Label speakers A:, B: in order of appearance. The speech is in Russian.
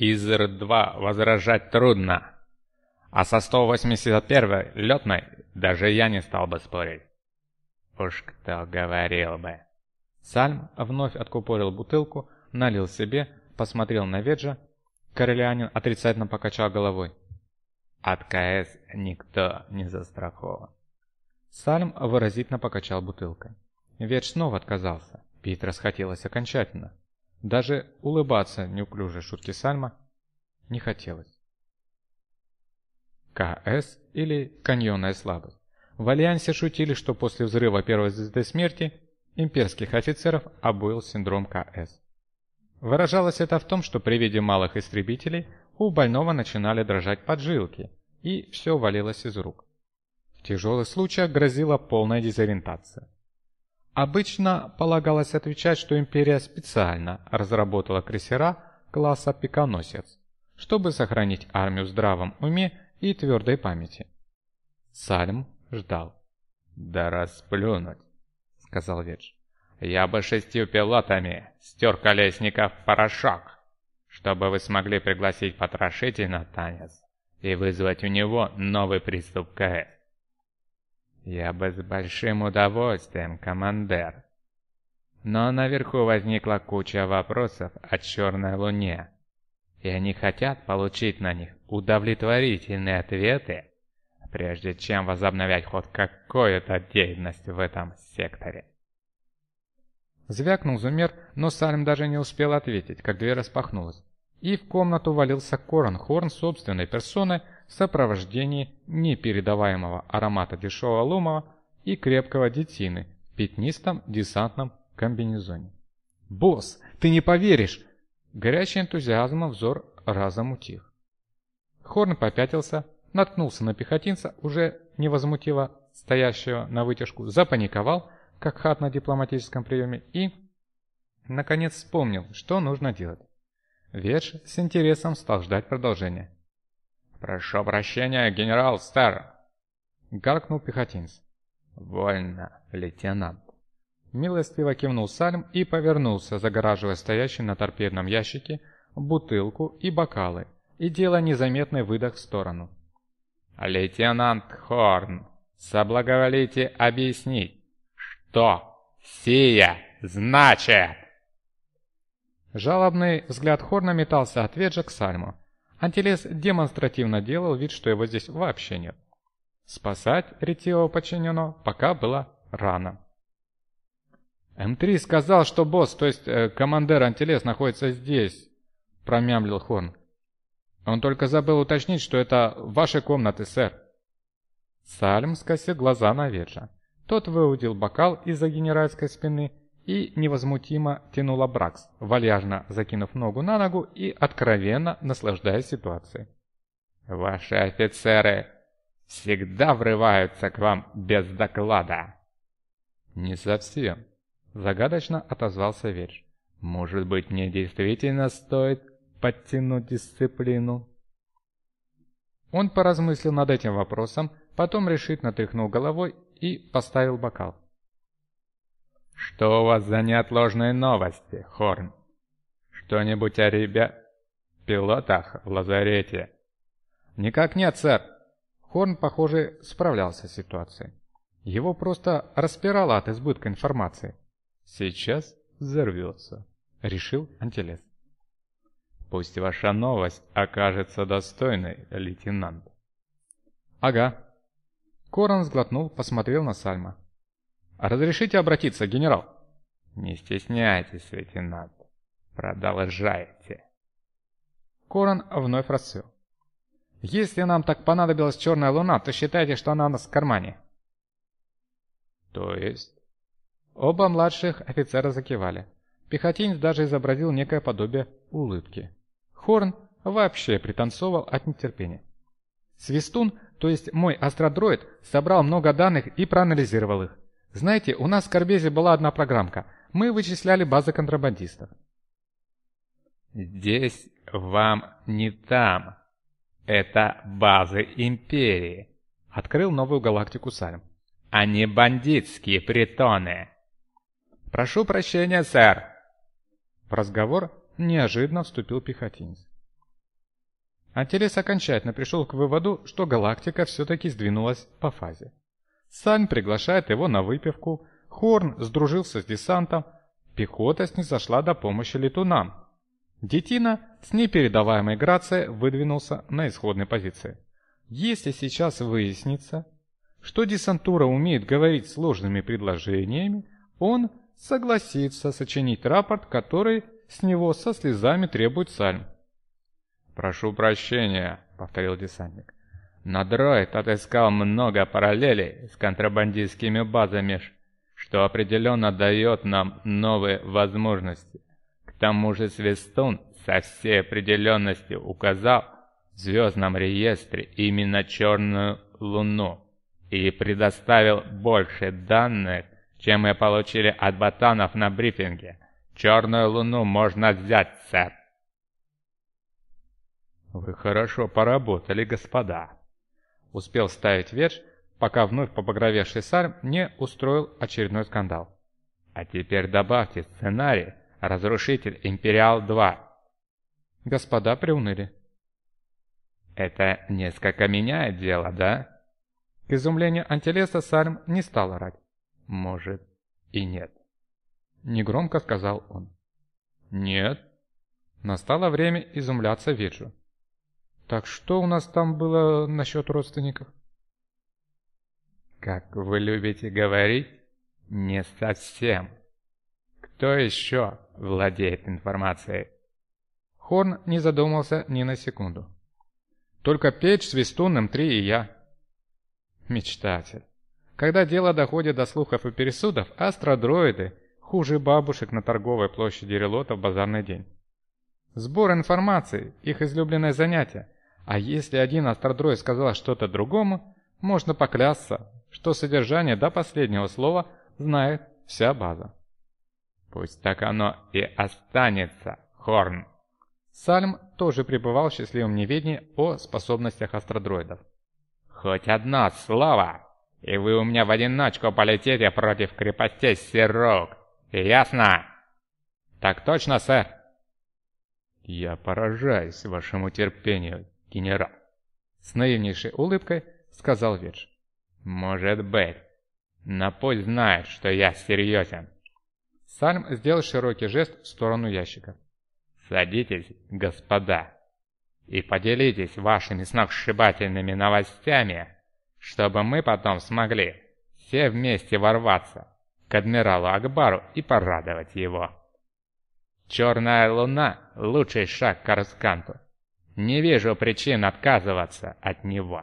A: Из Р-2 возражать трудно. А со 181-й летной даже я не стал бы спорить. Уж кто говорил бы. Сальм вновь откупорил бутылку, налил себе, посмотрел на Веджа. Королянин отрицательно покачал головой. От КС никто не застрахован. Сальм выразительно покачал бутылкой. Ведж снова отказался. Пить расхотелось окончательно. Даже улыбаться неуклюжей шутки Сальма не хотелось. КС или каньонная слабость. В Альянсе шутили, что после взрыва первой звезды смерти имперских офицеров обуил синдром КС. Выражалось это в том, что при виде малых истребителей у больного начинали дрожать поджилки, и все валилось из рук. В тяжелых случаях грозила полная дезориентация. Обычно полагалось отвечать, что империя специально разработала крейсера класса «Пиконосец», чтобы сохранить армию в здравом уме и твердой памяти. Сальм ждал. «Да расплюнуть», — сказал Ведж. «Я бы шестью пилотами стер колесников порошок, чтобы вы смогли пригласить потрошителя на танец и вызвать у него новый приступ КС». «Я бы с большим удовольствием, командир», но наверху возникла куча вопросов о Черной Луне и они хотят получить на них удовлетворительные ответы, прежде чем возобновлять хоть какую-то деятельность в этом секторе. Звякнул Зумер, но Салим даже не успел ответить, как дверь распахнулась. И в комнату валился Корн Хорн собственной персоной в сопровождении непередаваемого аромата дешевого ломова и крепкого детины в пятнистом десантном комбинезоне. «Босс, ты не поверишь! Горячий энтузиазмом взор разом утих. Хорн попятился, наткнулся на пехотинца, уже невозмутиво стоящего на вытяжку, запаниковал, как хат на дипломатическом приеме, и, наконец, вспомнил, что нужно делать. Верш с интересом стал ждать продолжения. «Прошу прощения, генерал Стар!» — гаркнул пехотинец. «Вольно, лейтенант!» Милостиво кивнул Сальм и повернулся, загораживая стоящий на торпедном ящике бутылку и бокалы, и делая незаметный выдох в сторону. «Лейтенант Хорн, соблаговолите объяснить, что сия значит?» Жалобный взгляд Хорна метался от Веджа к Сальму. Антилес демонстративно делал вид, что его здесь вообще нет. Спасать ретивого подчиненного пока было рано. «М3 сказал, что босс, то есть э, командир антилес, находится здесь», — промямлил Хорн. «Он только забыл уточнить, что это ваши комнаты, сэр». Сальм скосил глаза на Веджа. Тот выудил бокал из-за генеральской спины и невозмутимо тянул Абракс, вальяжно закинув ногу на ногу и откровенно наслаждаясь ситуацией. «Ваши офицеры всегда врываются к вам без доклада». «Не совсем», Загадочно отозвался Верш. «Может быть, мне действительно стоит подтянуть дисциплину?» Он поразмыслил над этим вопросом, потом решительно тряхнул головой и поставил бокал. «Что у вас за неотложные новости, Хорн? Что-нибудь о ребят... пилотах в лазарете?» «Никак нет, сэр!» Хорн, похоже, справлялся с ситуацией. Его просто распирало от избытка информации. Сейчас взорвется, решил Антилес. Пусть ваша новость окажется достойной, лейтенант. Ага. Корон сглотнул, посмотрел на Сальма. «Разрешите обратиться, генерал?» «Не стесняйтесь, лейтенант. Продолжайте». Корон вновь расцвел. «Если нам так понадобилась черная луна, то считайте, что она у нас в кармане». «То есть?» Оба младших офицера закивали. Пехотинец даже изобразил некое подобие улыбки. Хорн вообще пританцовал от нетерпения. Свистун, то есть мой астродроид, собрал много данных и проанализировал их. Знаете, у нас в Карбезе была одна программка. Мы вычисляли базы контрабандистов. Здесь вам не там. Это базы Империи. Открыл новую галактику Салем. А не бандитские притоны. «Прошу прощения, сэр!» В разговор неожиданно вступил пехотинец. Антелес окончательно пришел к выводу, что галактика все-таки сдвинулась по фазе. Сальм приглашает его на выпивку, Хорн сдружился с десантом, пехота снизошла до помощи летунам. Детина с непередаваемой грацией выдвинулся на исходной позиции. Если сейчас выяснится, что десантура умеет говорить сложными предложениями, он согласится сочинить рапорт, который с него со слезами требует Сальм.
B: «Прошу прощения», — повторил десантник. «Но дроид отыскал много параллелей с контрабандистскими базами, что определенно дает нам новые возможности. К тому же Свистун со всей определенностью указал в звездном реестре именно черную луну и предоставил больше данных, чем мы получили от ботанов на брифинге. Черную луну можно взять, сэр.
A: «Вы хорошо поработали, господа», — успел ставить верш, пока вновь побагровевший сар не устроил очередной скандал.
B: «А теперь добавьте сценарий «Разрушитель Империал-2».
A: Господа приуныли.
B: «Это несколько меняет дело, да?»
A: К изумлению Антилеса Сарм не стал орать.
B: «Может, и нет», —
A: негромко сказал он.
B: «Нет».
A: Настало время изумляться Виджу. Так что у нас там было насчет родственников?
B: Как вы любите говорить, не совсем. Кто еще владеет информацией?
A: Хорн не задумался ни на секунду. Только Пейдж, Свистун, М3 и я. Мечтатель. Когда дело доходит до слухов и пересудов, астродроиды хуже бабушек на торговой площади Релота в базарный день. Сбор информации – их излюбленное занятие, а если один астродроид сказал что-то другому, можно поклясться, что содержание до последнего слова знает вся база.
B: Пусть так оно и останется, Хорн.
A: Сальм тоже пребывал в счастливом неведении о способностях астродроидов.
B: Хоть одно слово, и вы у меня в одиночку полетите против крепостей Сирок. Ясно?
A: Так точно, сэр.
B: Я поражаюсь вашему терпению, генерал!»
A: С наивнейшей улыбкой сказал Ведж.
B: «Может быть. Пусть знает, что я серьезен».
A: Сальм сделал широкий жест в сторону ящика.
B: «Садитесь, господа, и поделитесь вашими сногсшибательными новостями, чтобы мы потом смогли все вместе ворваться к адмиралу Акбару и порадовать его. Черная луна — лучший шаг к Арсканту. Не вижу причин отказываться от него.